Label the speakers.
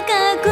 Speaker 1: 高く